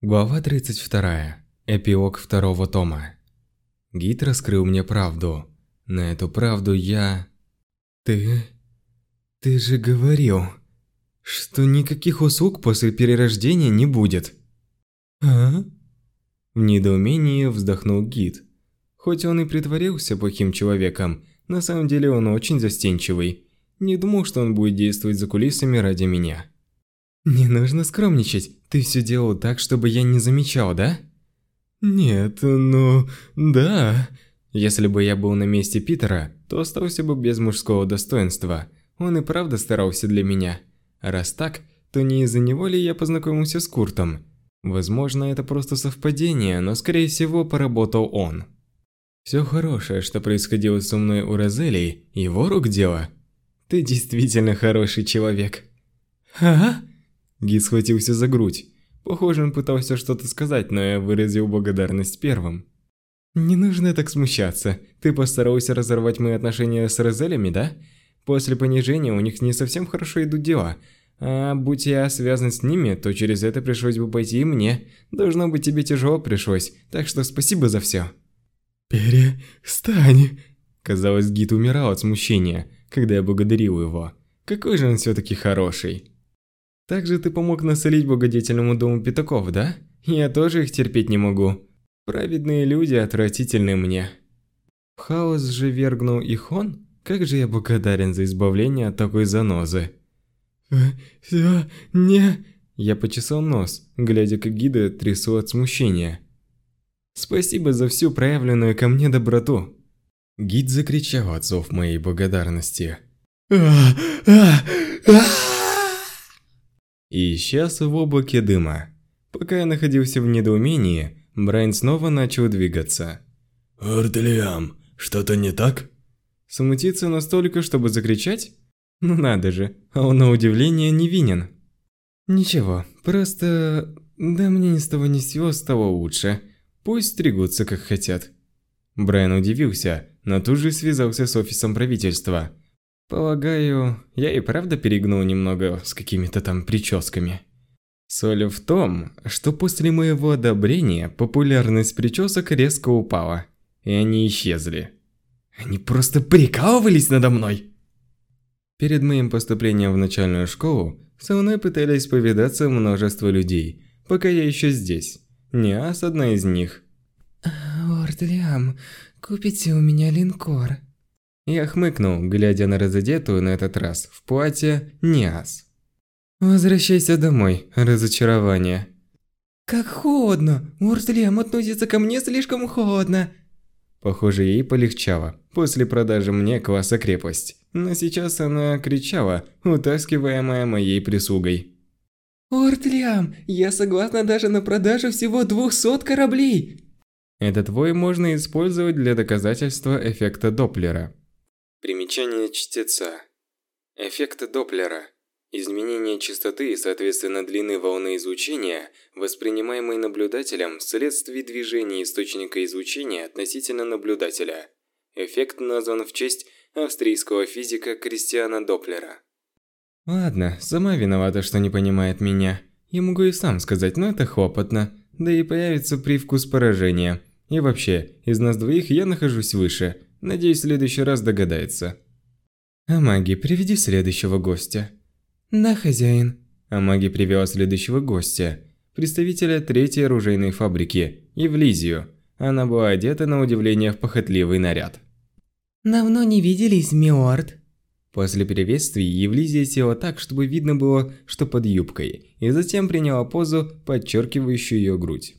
Глава 32. Эпилог второго тома. Гид раскрыл мне правду. На эту правду я... Ты... Ты же говорил, что никаких услуг после перерождения не будет. А? В недоумении вздохнул гид. Хоть он и притворился плохим человеком, на самом деле он очень застенчивый. Не думал, что он будет действовать за кулисами ради меня. «Не нужно скромничать. Ты все делал так, чтобы я не замечал, да?» «Нет, ну... да...» Если бы я был на месте Питера, то остался бы без мужского достоинства. Он и правда старался для меня. раз так, то не из-за него ли я познакомился с Куртом? Возможно, это просто совпадение, но скорее всего поработал он. Все хорошее, что происходило со мной у Розелии, его рук дело. Ты действительно хороший человек. Ага. Гид схватился за грудь. Похоже, он пытался что-то сказать, но я выразил благодарность первым. Не нужно так смущаться. Ты постарался разорвать мои отношения с Розелями, да? После понижения у них не совсем хорошо идут дела. А будь я связан с ними, то через это пришлось бы пойти и мне. Должно быть, тебе тяжело пришлось, так что спасибо за все. Перестань. Казалось, гид умирал от смущения, когда я благодарил его. Какой же он все-таки хороший. Также ты помог насолить благодетельному дому пятаков, да? Я тоже их терпеть не могу. Праведные люди отвратительны мне. В хаос же вергнул их он? Как же я благодарен за избавление от такой занозы. Все не... Я почесал нос, глядя, как гида трясу от смущения. Спасибо за всю проявленную ко мне доброту. Гид закричал от зов моей благодарности. А, а, а! И исчез в облаке дыма. Пока я находился в недоумении, Брайан снова начал двигаться. «Ордлиам, что-то не так?» Смутиться настолько, чтобы закричать? Ну надо же, а он на удивление невинен. Ничего, просто... Да мне ни с того ни с сего стало лучше. Пусть стригутся как хотят. Брайан удивился, но тут же связался с офисом правительства. Полагаю, я и правда перегнул немного с какими-то там прическами. Соль в том, что после моего одобрения популярность причесок резко упала, и они исчезли. Они просто прикалывались надо мной. Перед моим поступлением в начальную школу со мной пытались повидаться множество людей, пока я еще здесь. Ниас одна из них. «Лорд Лиам, купите у меня линкор», я хмыкнул, глядя на разодетую на этот раз в платье Ниас. «Возвращайся домой, разочарование». «Как холодно! Урслем относится ко мне слишком холодно!» Похоже, ей полегчало после продажи мне класса крепость. Но сейчас она кричала, утаскиваемая моей прислугой. «Ортлиам, я согласна даже на продажу всего двухсот кораблей!» Этот вой можно использовать для доказательства эффекта Доплера. Примечание чтеца. Эффект Доплера. Изменение частоты и, соответственно, длины волны излучения, воспринимаемой наблюдателем вследствие движения источника излучения относительно наблюдателя. Эффект назван в честь австрийского физика Кристиана Доплера. Ладно, сама виновата, что не понимает меня. Я могу и сам сказать, но это хлопотно. Да и появится привкус поражения. И вообще, из нас двоих я нахожусь выше – Надеюсь, в следующий раз догадается. Амаги, приведи следующего гостя. Да, хозяин. Амаги привела следующего гостя, представителя третьей оружейной фабрики, Евлизию. Она была одета на удивление в похотливый наряд. Давно не виделись, милорд. После приветствий Евлизия села так, чтобы видно было, что под юбкой, и затем приняла позу, подчеркивающую ее грудь.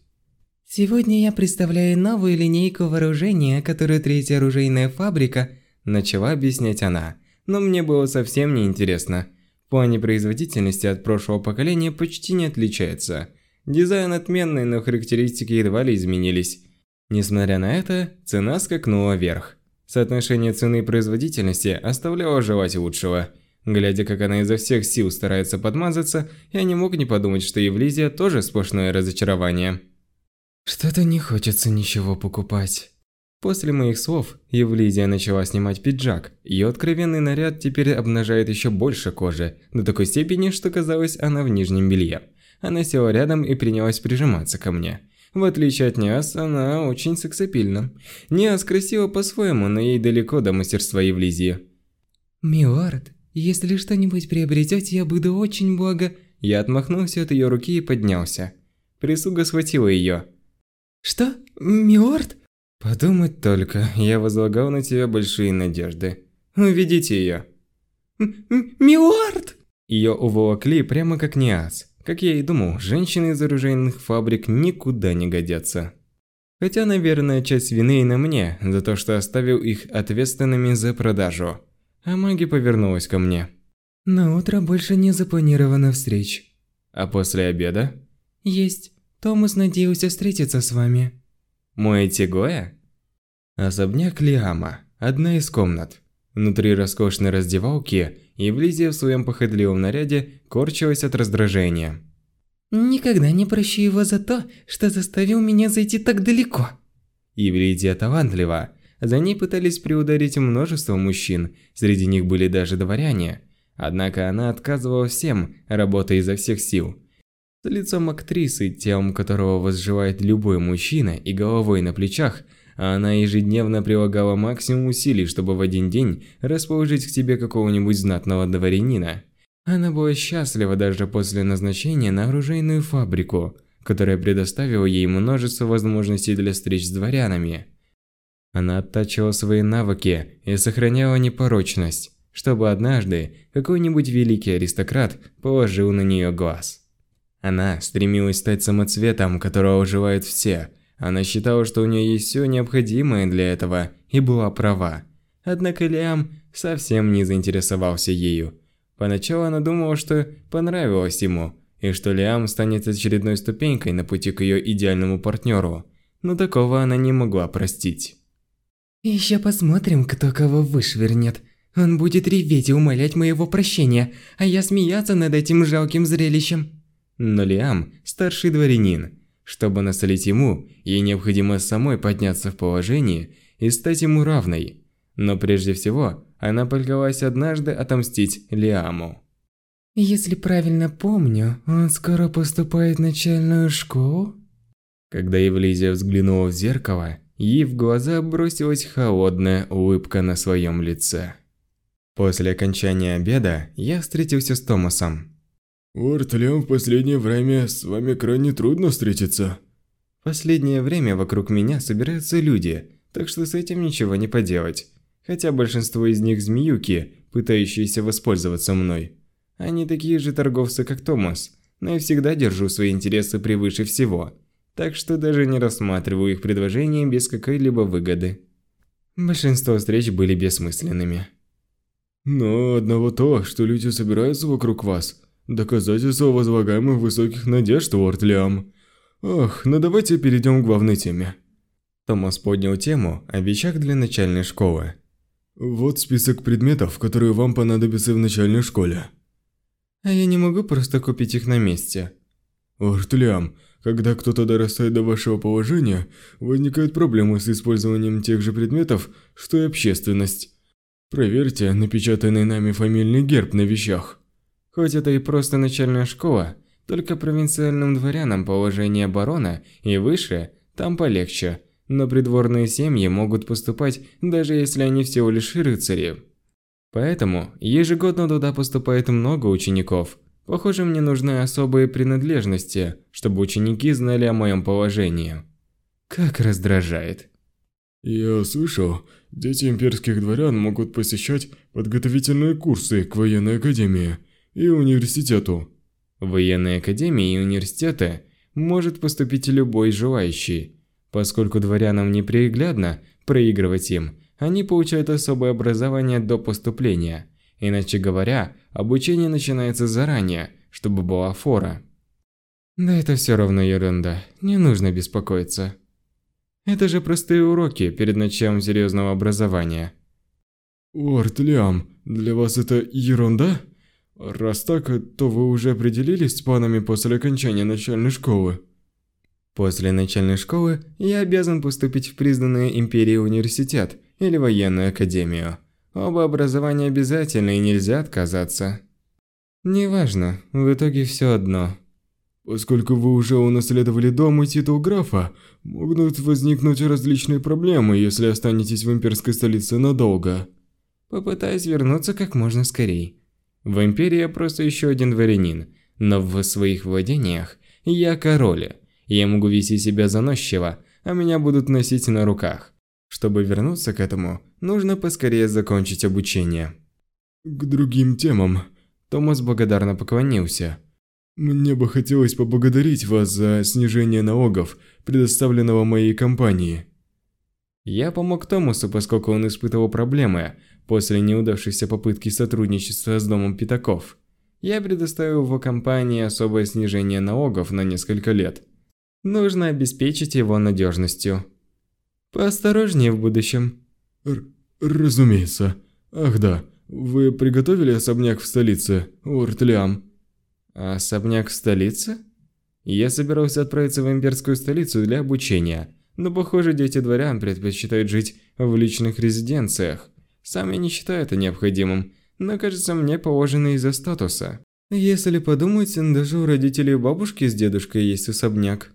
Сегодня я представляю новую линейку вооружения, которую третья оружейная фабрика начала объяснять она. Но мне было совсем не интересно. В плане производительности от прошлого поколения почти не отличается. Дизайн отменный, но характеристики едва ли изменились. Несмотря на это, цена скакнула вверх. Соотношение цены и производительности оставляло желать лучшего. Глядя, как она изо всех сил старается подмазаться, я не мог не подумать, что Евлизия тоже сплошное разочарование. Что-то не хочется ничего покупать. После моих слов Евлизия начала снимать пиджак. Ее откровенный наряд теперь обнажает еще больше кожи, до такой степени, что казалось, она в нижнем белье. Она села рядом и принялась прижиматься ко мне. В отличие от Ниас, она очень сексапильна. Ниас красива по-своему, но ей далеко до мастерства Евлизии. «Милорд, если что-нибудь приобретете, я буду очень благо...» Я отмахнулся от ее руки и поднялся. Прислуга схватила ее. «Что? Милорд?» «Подумать только, я возлагал на тебя большие надежды. Уведите ее». «Милорд!» Ее уволокли прямо как Ниас. Как я и думал, женщины из оружейных фабрик никуда не годятся. Хотя, наверное, часть вины и на мне, за то, что оставил их ответственными за продажу. А маги повернулась ко мне. На утро больше не запланировано встреч. А после обеда? Есть. Томас надеялся встретиться с вами. Мой Тигоя? Особняк Лиама. Одна из комнат. Внутри роскошной раздевалки Евлизия в своем походливом наряде корчилась от раздражения. «Никогда не прощу его за то, что заставил меня зайти так далеко». Евлизия талантлива. За ней пытались приударить множество мужчин, среди них были даже дворяне. Однако она отказывала всем, работая изо всех сил. С лицом актрисы, телом которого возживает любой мужчина и головой на плечах – а она ежедневно прилагала максимум усилий, чтобы в один день расположить к себе какого-нибудь знатного дворянина. Она была счастлива даже после назначения на оружейную фабрику, которая предоставила ей множество возможностей для встреч с дворянами. Она оттачивала свои навыки и сохраняла непорочность, чтобы однажды какой-нибудь великий аристократ положил на нее глаз. Она стремилась стать самоцветом, которого желают все – она считала, что у нее есть все необходимое для этого, и была права. Однако Лиам совсем не заинтересовался ею. Поначалу она думала, что понравилось ему, и что Лиам станет очередной ступенькой на пути к ее идеальному партнеру. Но такого она не могла простить. «Еще посмотрим, кто кого вышвырнет. Он будет реветь и умолять моего прощения, а я смеяться над этим жалким зрелищем». Но Лиам – старший дворянин, чтобы насолить ему, ей необходимо самой подняться в положении и стать ему равной. Но прежде всего, она поклялась однажды отомстить Лиаму. «Если правильно помню, он скоро поступает в начальную школу?» Когда Евлизия взглянула в зеркало, ей в глаза бросилась холодная улыбка на своем лице. После окончания обеда я встретился с Томасом. Уортлем в последнее время с вами крайне трудно встретиться. Последнее время вокруг меня собираются люди, так что с этим ничего не поделать. Хотя большинство из них змеюки, пытающиеся воспользоваться мной. Они такие же торговцы, как Томас, но я всегда держу свои интересы превыше всего. Так что даже не рассматриваю их предложения без какой-либо выгоды. Большинство встреч были бессмысленными. Но одного то, что люди собираются вокруг вас – Доказательство возлагаемых высоких надежд, Лорд Лиам. Ах, ну давайте перейдем к главной теме. Томас поднял тему о вещах для начальной школы. Вот список предметов, которые вам понадобятся в начальной школе. А я не могу просто купить их на месте. Лорд Лиам, когда кто-то дорастает до вашего положения, возникают проблемы с использованием тех же предметов, что и общественность. Проверьте напечатанный нами фамильный герб на вещах. Хоть это и просто начальная школа, только провинциальным дворянам положение барона и выше там полегче, но придворные семьи могут поступать, даже если они всего лишь рыцари. Поэтому ежегодно туда поступает много учеников. Похоже, мне нужны особые принадлежности, чтобы ученики знали о моем положении. Как раздражает. Я слышал, дети имперских дворян могут посещать подготовительные курсы к военной академии – и университету. В военные академии и университеты может поступить любой желающий. Поскольку дворянам неприглядно проигрывать им, они получают особое образование до поступления. Иначе говоря, обучение начинается заранее, чтобы была фора. Да это все равно ерунда, не нужно беспокоиться. Это же простые уроки перед началом серьезного образования. Лорд Лиам, для вас это ерунда? Раз так, то вы уже определились с планами после окончания начальной школы? После начальной школы я обязан поступить в признанный империей университет или военную академию. Оба образования обязательны и нельзя отказаться. Неважно, в итоге все одно. Поскольку вы уже унаследовали дом и титул графа, могут возникнуть различные проблемы, если останетесь в имперской столице надолго. Попытаюсь вернуться как можно скорее. В империи я просто еще один дворянин, но в своих владениях я король. Я могу вести себя заносчиво, а меня будут носить на руках. Чтобы вернуться к этому, нужно поскорее закончить обучение. К другим темам. Томас благодарно поклонился. Мне бы хотелось поблагодарить вас за снижение налогов, предоставленного моей компании. Я помог Томасу, поскольку он испытывал проблемы после неудавшейся попытки сотрудничества с Домом Пятаков. Я предоставил его компании особое снижение налогов на несколько лет. Нужно обеспечить его надежностью. Поосторожнее в будущем. Р разумеется. Ах да, вы приготовили особняк в столице, Уртлям? Особняк в столице? Я собирался отправиться в имперскую столицу для обучения, но похоже дети дворян предпочитают жить в личных резиденциях. Сам я не считаю это необходимым, но кажется мне положено из-за статуса. Если подумать, даже у родителей бабушки с дедушкой есть особняк.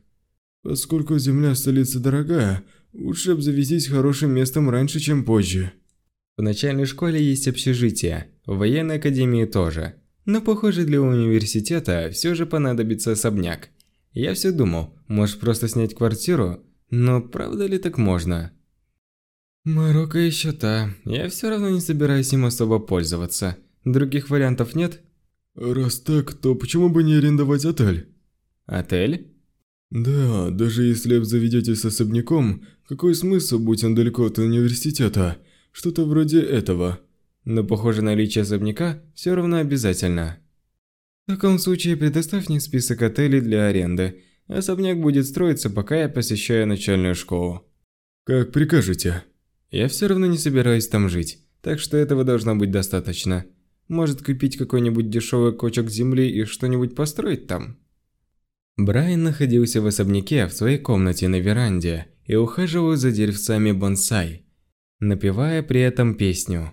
Поскольку земля столицы дорогая, лучше обзавестись хорошим местом раньше, чем позже. В начальной школе есть общежитие, в военной академии тоже. Но похоже для университета все же понадобится особняк. Я все думал, может просто снять квартиру, но правда ли так можно? Марокко еще та, я все равно не собираюсь им особо пользоваться. Других вариантов нет? Раз так, то почему бы не арендовать отель? Отель? Да, даже если обзаведетесь особняком, какой смысл, будь он далеко от университета? Что-то вроде этого. Но, похоже, наличие особняка все равно обязательно. В таком случае предоставь мне список отелей для аренды. Особняк будет строиться, пока я посещаю начальную школу. Как прикажете. Я все равно не собираюсь там жить, так что этого должно быть достаточно. Может купить какой-нибудь дешевый кочек земли и что-нибудь построить там? Брайан находился в особняке в своей комнате на веранде и ухаживал за деревцами бонсай, напевая при этом песню.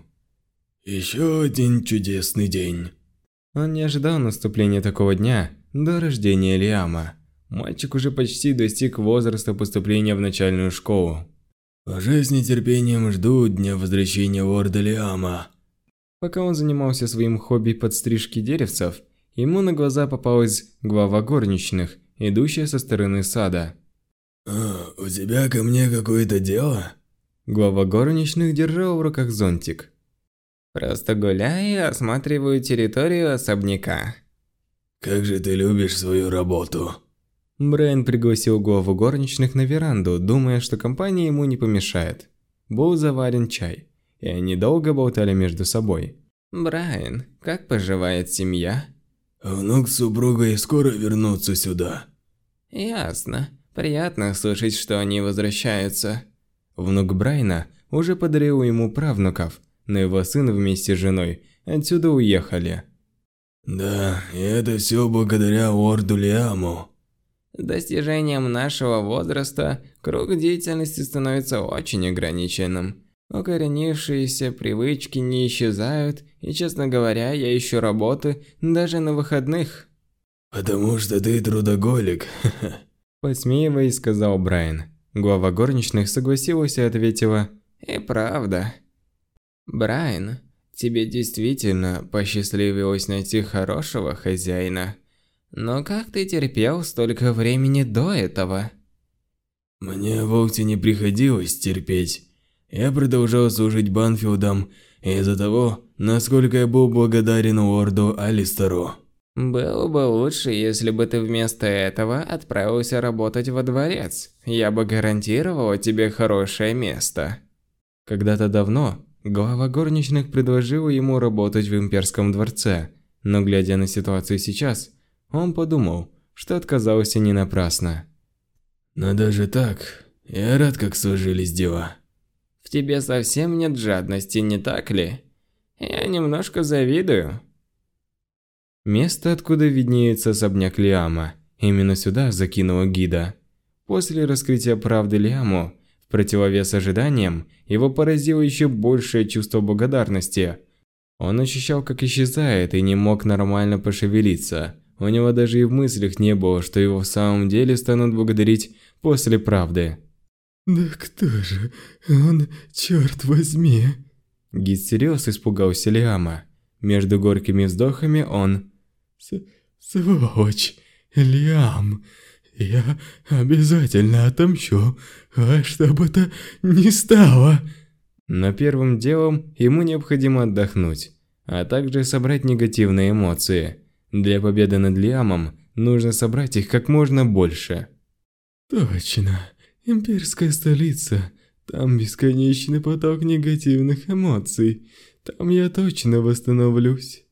«Еще один чудесный день». Он не ожидал наступления такого дня до рождения Лиама. Мальчик уже почти достиг возраста поступления в начальную школу. «Уже с нетерпением жду дня возвращения лорда Лиама». Пока он занимался своим хобби подстрижки деревцев, Ему на глаза попалась глава горничных, идущая со стороны сада. «А, у тебя ко мне какое-то дело?» Глава горничных держал в руках зонтик. «Просто гуляю и осматриваю территорию особняка». «Как же ты любишь свою работу!» Брайан пригласил главу горничных на веранду, думая, что компания ему не помешает. Был заварен чай, и они долго болтали между собой. «Брайан, как поживает семья?» Внук с супругой скоро вернутся сюда. Ясно. Приятно слышать, что они возвращаются. Внук Брайна уже подарил ему правнуков, но его сын вместе с женой отсюда уехали. Да, и это все благодаря Орду Лиаму. Достижением нашего возраста круг деятельности становится очень ограниченным. Укоренившиеся привычки не исчезают, и, честно говоря, я ищу работы даже на выходных. «Потому что ты трудоголик», Посмеиваясь, сказал Брайан. Глава горничных согласилась и ответила «И правда». «Брайан, тебе действительно посчастливилось найти хорошего хозяина. Но как ты терпел столько времени до этого?» «Мне вовсе не приходилось терпеть. Я продолжал служить Банфилдам из-за того, насколько я был благодарен лорду Алистеру. Было бы лучше, если бы ты вместо этого отправился работать во дворец. Я бы гарантировал тебе хорошее место. Когда-то давно глава горничных предложил ему работать в имперском дворце, но глядя на ситуацию сейчас, он подумал, что отказался не напрасно. Но даже так, я рад, как сложились дела тебе совсем нет жадности, не так ли? Я немножко завидую. Место, откуда виднеется особняк Лиама, именно сюда закинула гида. После раскрытия правды Лиаму, в противовес ожиданиям, его поразило еще большее чувство благодарности. Он ощущал, как исчезает и не мог нормально пошевелиться. У него даже и в мыслях не было, что его в самом деле станут благодарить после правды. «Да кто же он, черт возьми?» Всерьез испугался Лиама. Между горькими вздохами он... С «Сволочь, Лиам, я обязательно отомщу, а чтобы это не стало!» Но первым делом ему необходимо отдохнуть, а также собрать негативные эмоции. Для победы над Лиамом нужно собрать их как можно больше. «Точно, имперская столица, там бесконечный поток негативных эмоций, там я точно восстановлюсь».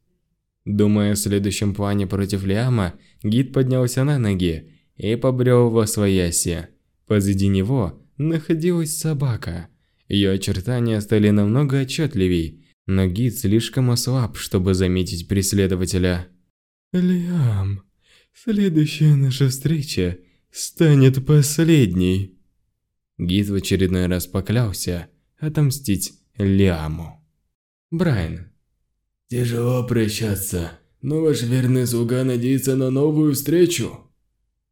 Думая о следующем плане против Лиама, гид поднялся на ноги и побрел во свояси. Позади него находилась собака. Ее очертания стали намного отчетливей, но гид слишком ослаб, чтобы заметить преследователя. «Лиам, следующая наша встреча станет последней». Гид в очередной раз поклялся отомстить Лиаму. Брайан. «Тяжело прощаться, но ваш верный слуга надеется на новую встречу».